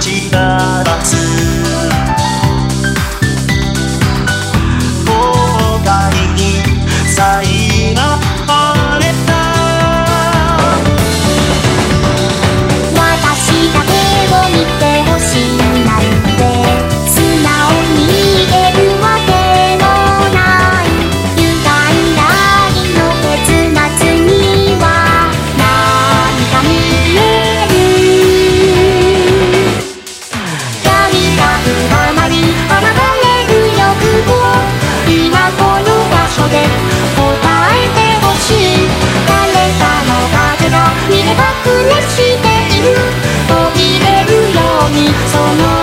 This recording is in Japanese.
te dar. にその